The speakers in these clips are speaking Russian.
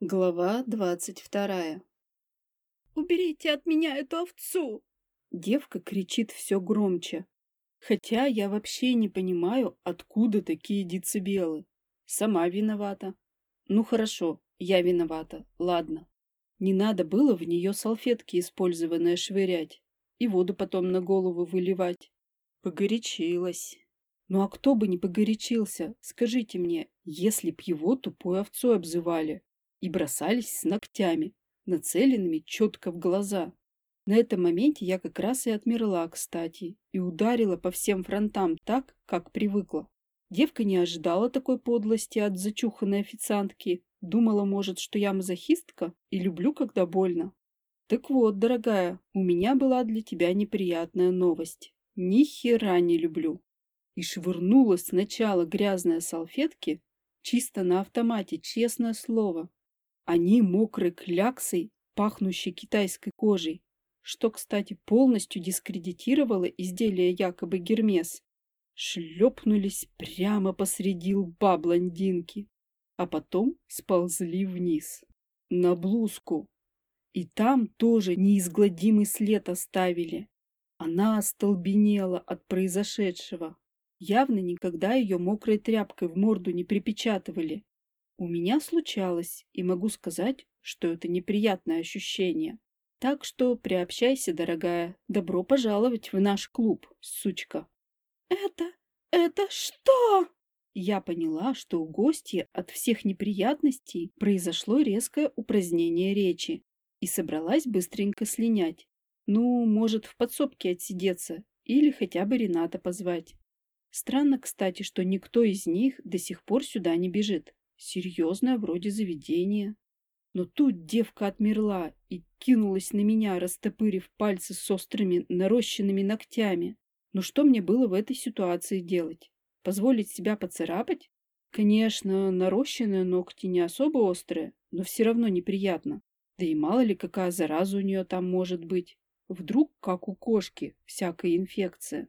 Глава двадцать вторая. «Уберите от меня эту овцу!» Девка кричит все громче. Хотя я вообще не понимаю, откуда такие децибелы. Сама виновата. Ну хорошо, я виновата, ладно. Не надо было в нее салфетки использованные швырять и воду потом на голову выливать. Погорячилась. Ну а кто бы не погорячился, скажите мне, если б его тупой овцой обзывали? И бросались с ногтями, нацеленными четко в глаза. На этом моменте я как раз и отмерла, кстати, и ударила по всем фронтам так, как привыкла. Девка не ожидала такой подлости от зачуханной официантки, думала, может, что я мазохистка и люблю, когда больно. Так вот, дорогая, у меня была для тебя неприятная новость. Ни хера не люблю. И швырнула сначала грязные салфетки, чисто на автомате, честное слово. Они мокрой кляксой, пахнущей китайской кожей, что, кстати, полностью дискредитировало изделие якобы Гермес, шлепнулись прямо посреди лба блондинки, а потом сползли вниз, на блузку. И там тоже неизгладимый след оставили. Она остолбенела от произошедшего. Явно никогда ее мокрой тряпкой в морду не припечатывали. У меня случалось, и могу сказать, что это неприятное ощущение. Так что приобщайся, дорогая. Добро пожаловать в наш клуб, сучка. Это... это что? Я поняла, что у гостя от всех неприятностей произошло резкое упразднение речи и собралась быстренько слинять. Ну, может, в подсобке отсидеться или хотя бы Рената позвать. Странно, кстати, что никто из них до сих пор сюда не бежит. Серьезное вроде заведение. Но тут девка отмерла и кинулась на меня, растопырив пальцы с острыми нарощенными ногтями. Но что мне было в этой ситуации делать? Позволить себя поцарапать? Конечно, нарощенные ногти не особо острые, но все равно неприятно. Да и мало ли какая зараза у нее там может быть. Вдруг, как у кошки, всякая инфекция.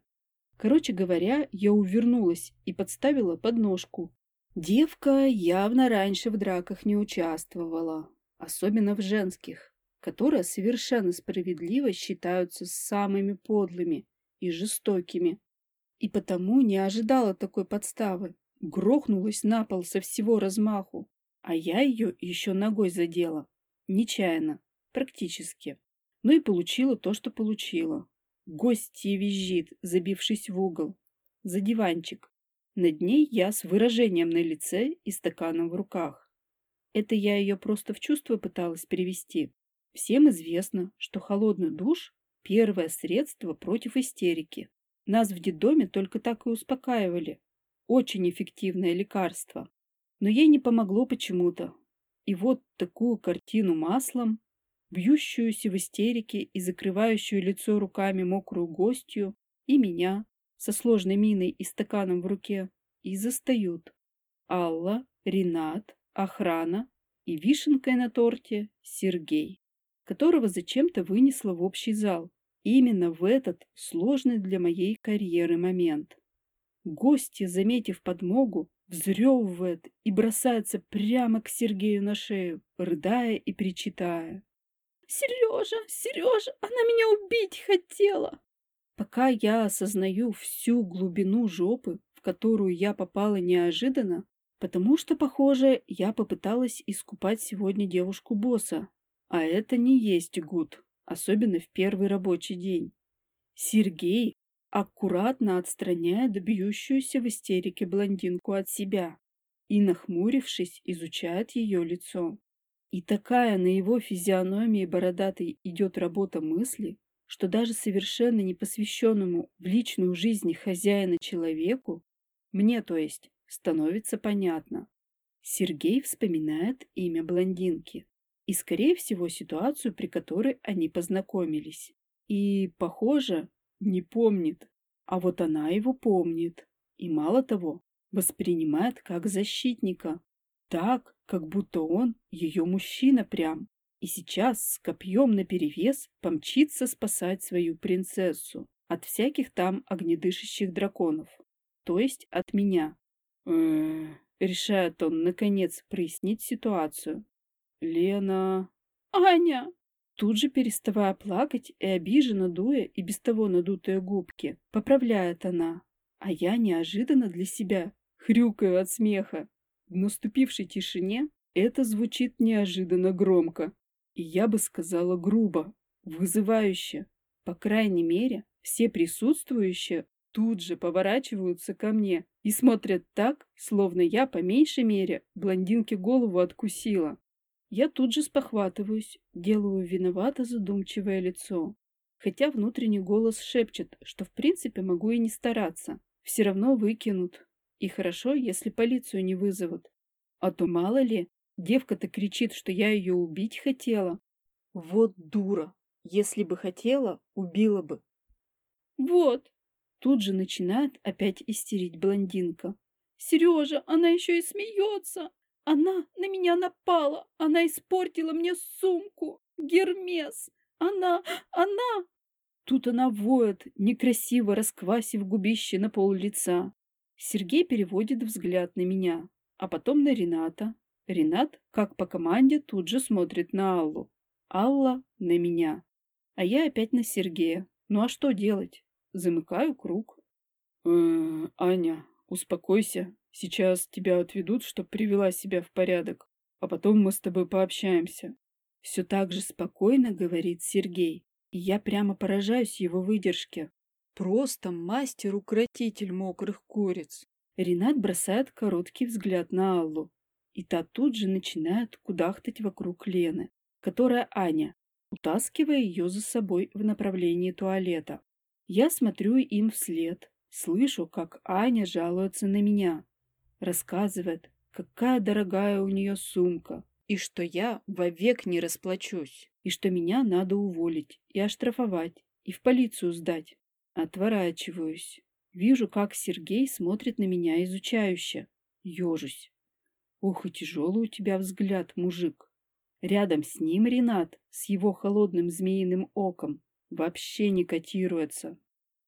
Короче говоря, я увернулась и подставила подножку, Девка явно раньше в драках не участвовала, особенно в женских, которые совершенно справедливо считаются самыми подлыми и жестокими. И потому не ожидала такой подставы, грохнулась на пол со всего размаху, а я ее еще ногой задела. Нечаянно, практически. Ну и получила то, что получила. Гостья визжит, забившись в угол. За диванчик, над ней я с выражением на лице и стаканом в руках. Это я ее просто в чувство пыталась привести. Всем известно, что холодный душ – первое средство против истерики. Нас в детдоме только так и успокаивали. Очень эффективное лекарство. Но ей не помогло почему-то. И вот такую картину маслом, бьющуюся в истерике и закрывающую лицо руками мокрую гостью, и меня, со сложной миной и стаканом в руке, и застают. Алла, Ренат, охрана и вишенкой на торте Сергей, которого зачем-то вынесла в общий зал. Именно в этот сложный для моей карьеры момент. Гости, заметив подмогу, взрёвывает и бросается прямо к Сергею на шею, рыдая и причитая. «Сережа, Сережа, она меня убить хотела!» Пока я осознаю всю глубину жопы, в которую я попала неожиданно, потому что, похоже, я попыталась искупать сегодня девушку-босса, а это не есть гуд, особенно в первый рабочий день. Сергей аккуратно отстраняет бьющуюся в истерике блондинку от себя и, нахмурившись, изучает ее лицо. И такая на его физиономии бородатой идет работа мысли, что даже совершенно непосвященному в личную жизнь хозяина человеку, мне, то есть, становится понятно. Сергей вспоминает имя блондинки и, скорее всего, ситуацию, при которой они познакомились. И, похоже, не помнит, а вот она его помнит. И, мало того, воспринимает как защитника. Так, как будто он ее мужчина прям и сейчас с копьем наперевес помчится спасать свою принцессу от всяких там огнедышащих драконов, то есть от меня. Решает он, наконец, прояснить ситуацию. Лена... Аня! Тут же, переставая плакать и обиженно дуя и без того надутые губки, поправляет она. А я неожиданно для себя хрюкаю от смеха. В наступившей тишине это звучит неожиданно громко. И я бы сказала грубо, вызывающе. По крайней мере, все присутствующие тут же поворачиваются ко мне и смотрят так, словно я, по меньшей мере, блондинке голову откусила. Я тут же спохватываюсь, делаю виновато задумчивое лицо. Хотя внутренний голос шепчет, что в принципе могу и не стараться. Все равно выкинут. И хорошо, если полицию не вызовут. А то мало ли, девка-то кричит, что я ее убить хотела. Вот дура. Если бы хотела, убила бы. Вот. Тут же начинает опять истерить блондинка. Сережа, она еще и смеется. Она на меня напала. Она испортила мне сумку. Гермес. Она, она... Тут она воет, некрасиво расквасив губище на пол лица. Сергей переводит взгляд на меня, а потом на Рената. Ренат, как по команде, тут же смотрит на Аллу. Алла на меня. А я опять на Сергея. Ну а что делать? Замыкаю круг. Э -э, Аня, успокойся. Сейчас тебя отведут, чтоб привела себя в порядок, а потом мы с тобой пообщаемся. Все так же спокойно говорит Сергей, и я прямо поражаюсь его выдержке. Просто мастер-укротитель мокрых куриц. Ренат бросает короткий взгляд на Аллу, и та тут же начинает кудахтать вокруг Лены, которая Аня, утаскивая ее за собой в направлении туалета. Я смотрю им вслед, слышу, как Аня жалуется на меня, Рассказывает, какая дорогая у нее сумка, и что я вовек не расплачусь, и что меня надо уволить и оштрафовать, и в полицию сдать. Отворачиваюсь. Вижу, как Сергей смотрит на меня изучающе. Ежусь. Ох, и тяжелый у тебя взгляд, мужик. Рядом с ним Ренат с его холодным змеиным оком вообще не котируется.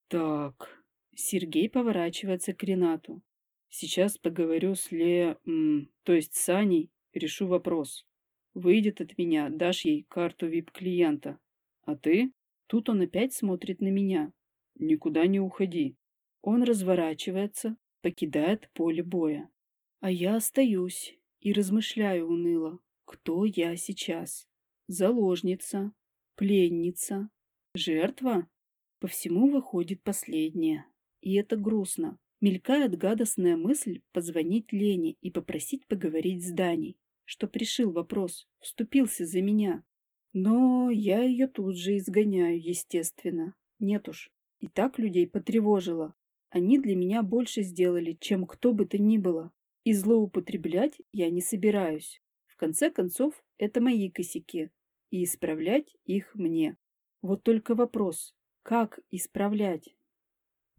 Так, Сергей поворачивается к Ренату. Сейчас поговорю с Ле... то есть с Аней, решу вопрос. Выйдет от меня, дашь ей карту вип-клиента. А ты? Тут он опять смотрит на меня. Никуда не уходи. Он разворачивается, покидает поле боя. А я остаюсь и размышляю уныло, кто я сейчас. Заложница, пленница, жертва? По всему выходит последняя. И это грустно. Мелькает гадостная мысль позвонить Лене и попросить поговорить с Даней, что пришил вопрос, вступился за меня. Но я ее тут же изгоняю, естественно. Нет уж, и так людей потревожило. Они для меня больше сделали, чем кто бы то ни было. И злоупотреблять я не собираюсь. В конце концов, это мои косяки, и исправлять их мне. Вот только вопрос, как исправлять?